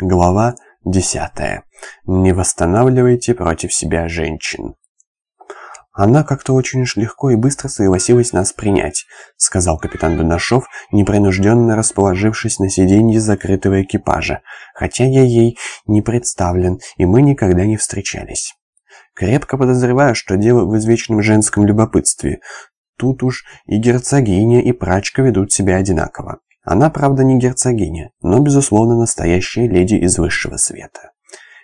Глава 10. Не восстанавливайте против себя женщин. Она как-то очень уж легко и быстро согласилась нас принять, сказал капитан Дудашов, непринужденно расположившись на сиденье закрытого экипажа, хотя я ей не представлен, и мы никогда не встречались. Крепко подозреваю, что дело в извечном женском любопытстве. Тут уж и герцогиня, и прачка ведут себя одинаково. Она, правда, не герцогиня, но, безусловно, настоящая леди из высшего света.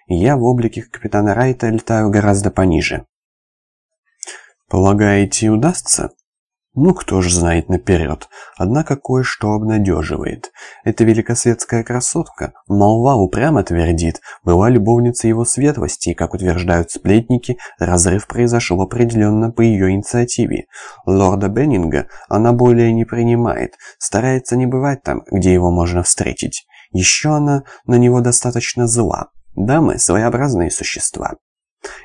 Я в облике капитана Райта летаю гораздо пониже. Полагаете, удастся? Ну, кто ж знает наперед. Однако кое-что обнадеживает. Эта великосветская красотка, молва упрямо твердит, была любовницей его светлости, и, как утверждают сплетники, разрыв произошел определенно по ее инициативе. Лорда Беннинга она более не принимает, старается не бывать там, где его можно встретить. Еще она на него достаточно зла. Дамы – своеобразные существа.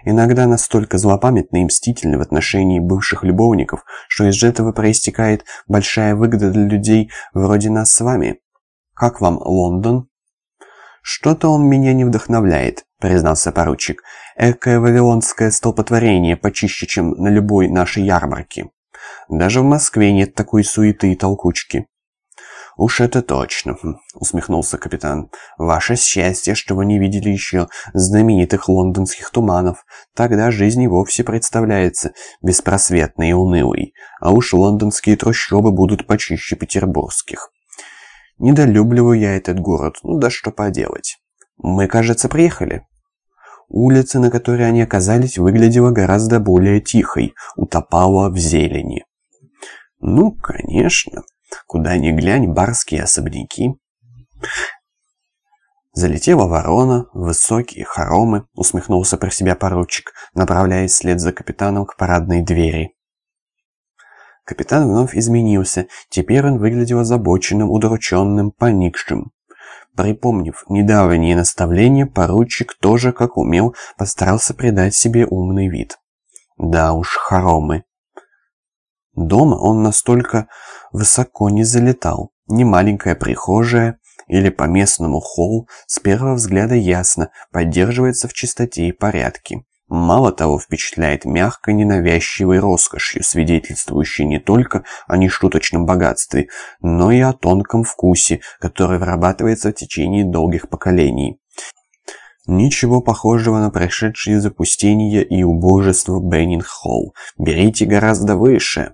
Иногда настолько злопамятны и мстительны в отношении бывших любовников, что из этого проистекает большая выгода для людей вроде нас с вами. Как вам Лондон? Что-то он меня не вдохновляет, признался поручик. Экое вавилонское столпотворение почище, чем на любой нашей ярмарке. Даже в Москве нет такой суеты и толкучки. «Уж это точно», — усмехнулся капитан. «Ваше счастье, что вы не видели еще знаменитых лондонских туманов. Тогда жизнь и вовсе представляется беспросветной и унылой. А уж лондонские трущобы будут почище петербургских». «Недолюбливаю я этот город, ну да что поделать. Мы, кажется, приехали». Улица, на которой они оказались, выглядела гораздо более тихой, утопала в зелени. «Ну, конечно», Куда ни глянь, барские особняки. Залетела ворона, высокие хоромы, усмехнулся про себя поручик, направляясь вслед за капитаном к парадной двери. Капитан вновь изменился, теперь он выглядел озабоченным, удрученным, поникшим. Припомнив недавние наставления, поручик тоже, как умел, постарался придать себе умный вид. Да уж, хоромы. Дома он настолько высоко не залетал. Ни маленькая прихожая или по-местному холл с первого взгляда ясно поддерживается в чистоте и порядке. Мало того, впечатляет мягкой, ненавязчивой роскошью, свидетельствующей не только о нешуточном богатстве, но и о тонком вкусе, который вырабатывается в течение долгих поколений. Ничего похожего на прошедшие запустения и убожество Беннинг-Холл. Берите гораздо выше.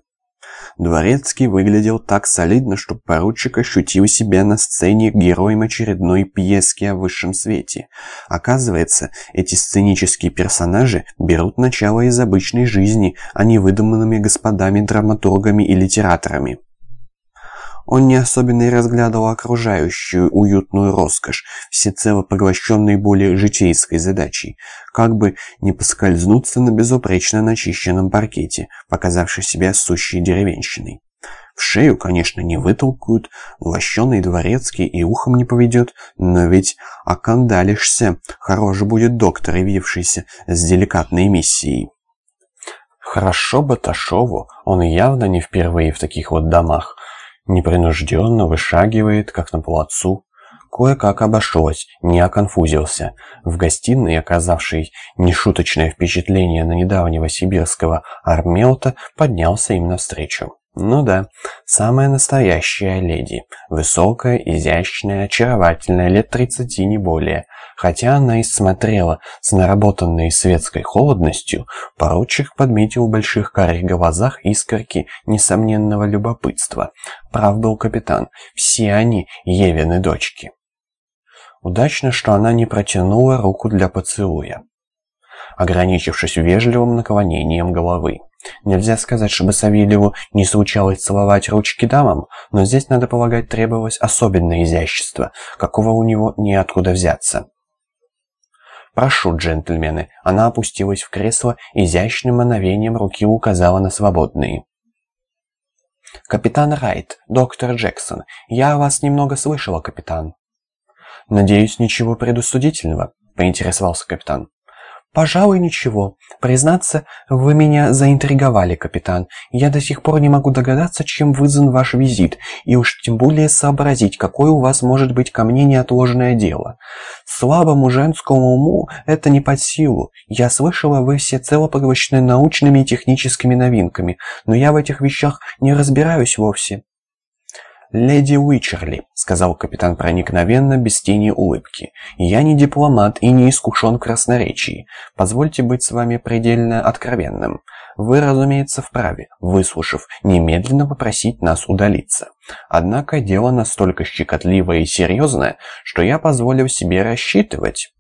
Дворецкий выглядел так солидно, что поручик ощутил себя на сцене героем очередной пьески о высшем свете. Оказывается, эти сценические персонажи берут начало из обычной жизни, а не выдуманными господами-драматургами и литераторами. Он не особенно и разглядывал окружающую уютную роскошь, всецело поглощенной более житейской задачей, как бы не поскользнуться на безупречно начищенном паркете, показавшей себя сущей деревенщиной. В шею, конечно, не вытолкают, лощеный дворецкий и ухом не поведет, но ведь окандалишься, хорош будет доктор, явившийся с деликатной миссией. Хорошо бы Ташову, он явно не впервые в таких вот домах, Непринужденно вышагивает, как на плацу. Кое-как обошлось, не оконфузился. В гостиной, оказавшей нешуточное впечатление на недавнего сибирского армелта, поднялся им навстречу. Ну да, самая настоящая леди. Высокая, изящная, очаровательная, лет тридцати не более. Хотя она и смотрела с наработанной светской холодностью, поручик подметил в больших карих глазах искорки несомненного любопытства. Прав был капитан, все они Евины дочки. Удачно, что она не протянула руку для поцелуя, ограничившись вежливым наклонением головы. Нельзя сказать, чтобы Савельеву не случалось целовать ручки дамам, но здесь, надо полагать, требовалось особенное изящество, какого у него неоткуда взяться. «Прошу, джентльмены», она опустилась в кресло, изящным мановением руки указала на свободные. «Капитан Райт, доктор Джексон, я вас немного слышала, капитан». «Надеюсь, ничего предусудительного?» — поинтересовался капитан. «Пожалуй, ничего. Признаться, вы меня заинтриговали, капитан. Я до сих пор не могу догадаться, чем вызван ваш визит, и уж тем более сообразить, какое у вас может быть ко мне неотложное дело. Слабому женскому уму это не под силу. Я слышала, вы всецело поглощены научными и техническими новинками, но я в этих вещах не разбираюсь вовсе». «Леди Уичерли», — сказал капитан проникновенно, без тени улыбки, — «я не дипломат и не искушен в красноречии. Позвольте быть с вами предельно откровенным. Вы, разумеется, вправе, выслушав, немедленно попросить нас удалиться. Однако дело настолько щекотливое и серьезное, что я позволю себе рассчитывать».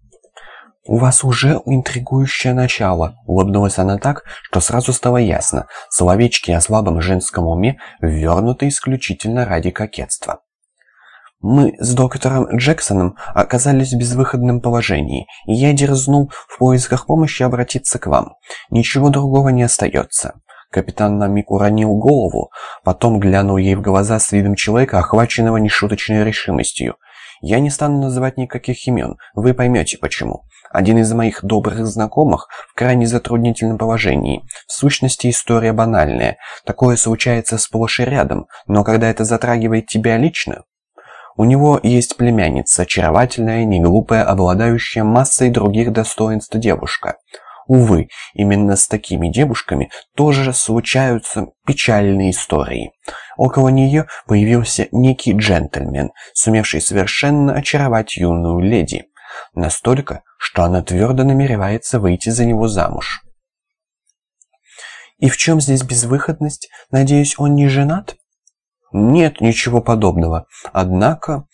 «У вас уже интригующее начало», — улыбнулась она так, что сразу стало ясно. Словечки о слабом женском уме ввернуты исключительно ради кокетства. «Мы с доктором Джексоном оказались в безвыходном положении, и я дерзнул в поисках помощи обратиться к вам. Ничего другого не остается». Капитан на миг уронил голову, потом глянул ей в глаза с видом человека, охваченного нешуточной решимостью. «Я не стану называть никаких имен, вы поймете почему. Один из моих добрых знакомых в крайне затруднительном положении. В сущности, история банальная. Такое случается сплошь и рядом, но когда это затрагивает тебя лично... У него есть племянница, очаровательная, неглупая, обладающая массой других достоинств девушка. Увы, именно с такими девушками тоже случаются печальные истории. Около нее появился некий джентльмен, сумевший совершенно очаровать юную леди. Настолько, что она твердо намеревается выйти за него замуж. «И в чем здесь безвыходность? Надеюсь, он не женат?» «Нет, ничего подобного. Однако,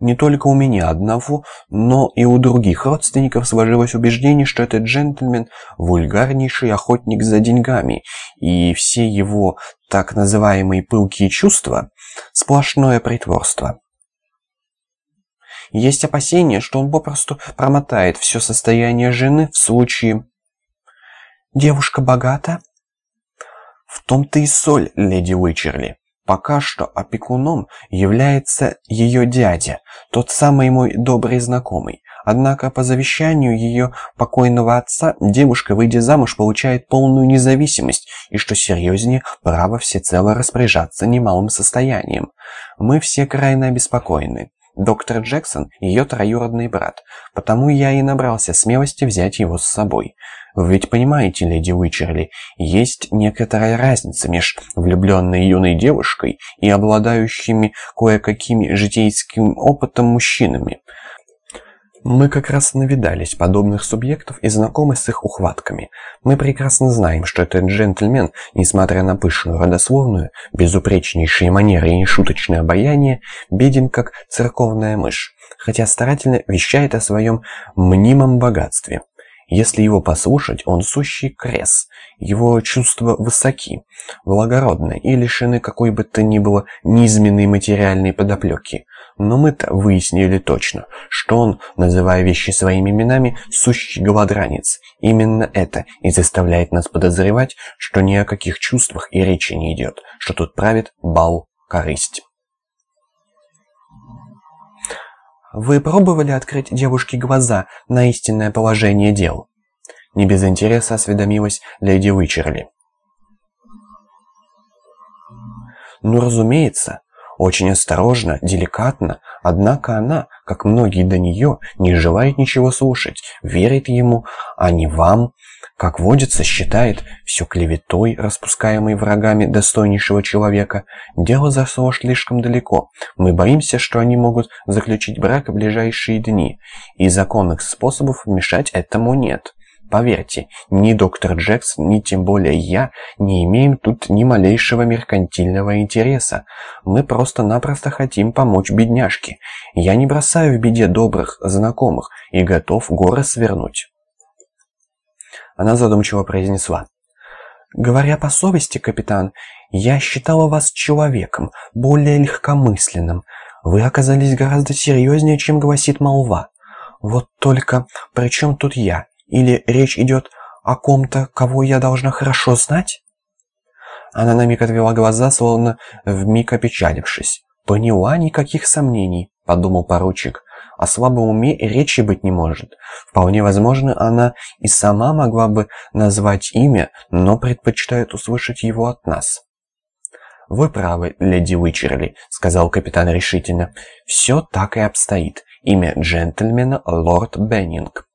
не только у меня одного, но и у других родственников сложилось убеждение, что этот джентльмен – вульгарнейший охотник за деньгами, и все его так называемые пылкие чувства – сплошное притворство. Есть опасение, что он попросту промотает все состояние жены в случае... Девушка богата? В том-то и соль, леди Уичерли. Пока что опекуном является ее дядя, тот самый мой добрый знакомый. Однако по завещанию ее покойного отца девушка, выйдя замуж, получает полную независимость и, что серьезнее, право всецело распоряжаться немалым состоянием. Мы все крайне обеспокоены. Доктор Джексон – ее троюродный брат, потому я и набрался смелости взять его с собой. Вы ведь понимаете, леди Уичерли, есть некоторая разница между влюбленной юной девушкой и обладающими кое-какими житейским опытом мужчинами. Мы как раз навидались подобных субъектов и знакомы с их ухватками. Мы прекрасно знаем, что этот джентльмен, несмотря на пышную родословную, безупречнейшие манеры и нешуточное обаяние, беден как церковная мышь, хотя старательно вещает о своем мнимом богатстве. Если его послушать, он сущий крес. Его чувства высоки, благородны и лишены какой бы то ни было низменной материальной подоплеки. Но мы-то выяснили точно, что он, называя вещи своими именами, сущий голодранец. Именно это и заставляет нас подозревать, что ни о каких чувствах и речи не идет, что тут правит бал корысть. Вы пробовали открыть девушке глаза на истинное положение дел? Не без интереса осведомилась леди Уичерли. Ну, разумеется, очень осторожно, деликатно, однако она, как многие до нее, не желает ничего слушать, верит ему, а не вам, как водится, считает все клеветой, распускаемой врагами достойнейшего человека. Дело зашло слишком далеко. Мы боимся, что они могут заключить брак в ближайшие дни, и законных способов вмешать этому нет. Поверьте, ни доктор Джексон, ни тем более я не имеем тут ни малейшего меркантильного интереса. Мы просто-напросто хотим помочь бедняжке. Я не бросаю в беде добрых знакомых и готов горы свернуть. Она задумчиво произнесла. «Говоря по совести, капитан, я считала вас человеком, более легкомысленным. Вы оказались гораздо серьезнее, чем гласит молва. Вот только при чем тут я? Или речь идет о ком-то, кого я должна хорошо знать?» Она на миг отвела глаза, словно вмиг опечалившись. «Поняла никаких сомнений», — подумал поручик. О слабом уме речи быть не может. Вполне возможно, она и сама могла бы назвать имя, но предпочитает услышать его от нас. «Вы правы, леди Уичерли», — сказал капитан решительно. «Все так и обстоит. Имя джентльмена — лорд Беннинг.